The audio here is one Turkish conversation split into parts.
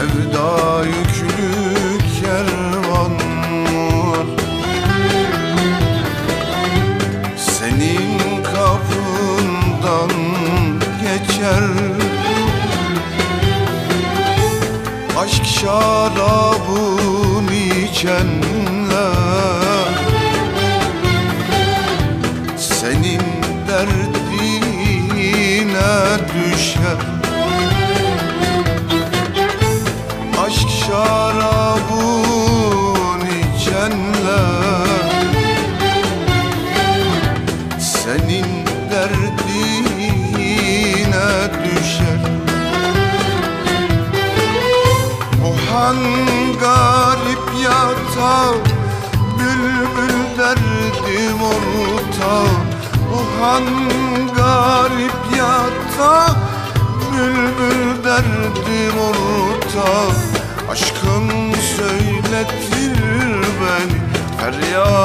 Sevda yüklü kervan var. Senin kapından geçer. Aşk şarabın içen Senin derdine düşer. Bu garip yatağı Bülbül derdim ortağı. Bu garip yatağı Bülbül derdim ortağı. Aşkın söyletir beni Feryat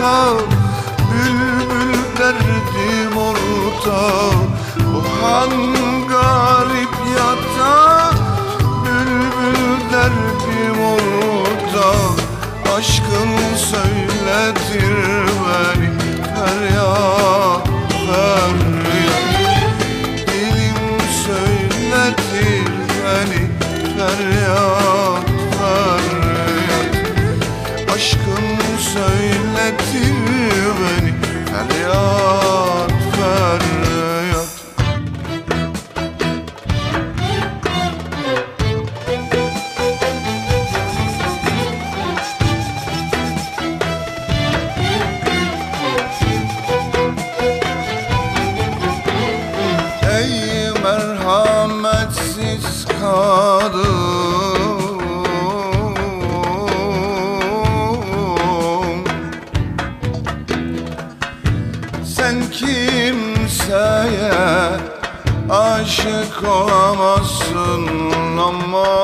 yatağı Bülbül derdim ortağı Bu han kimseye aşık olamazsın aman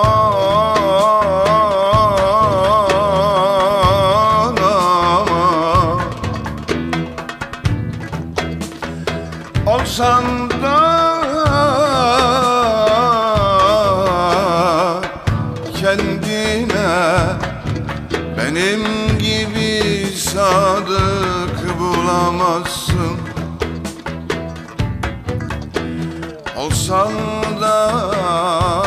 Olsan da kendine benim gibi sadık bulamazsın Olsan da